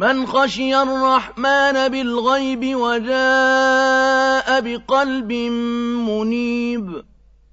مَّنْ خَشِيَ الرَّحْمَٰنَ بِالْغَيْبِ وَجَاءَ بِقَلْبٍ مُّنِيبٍ.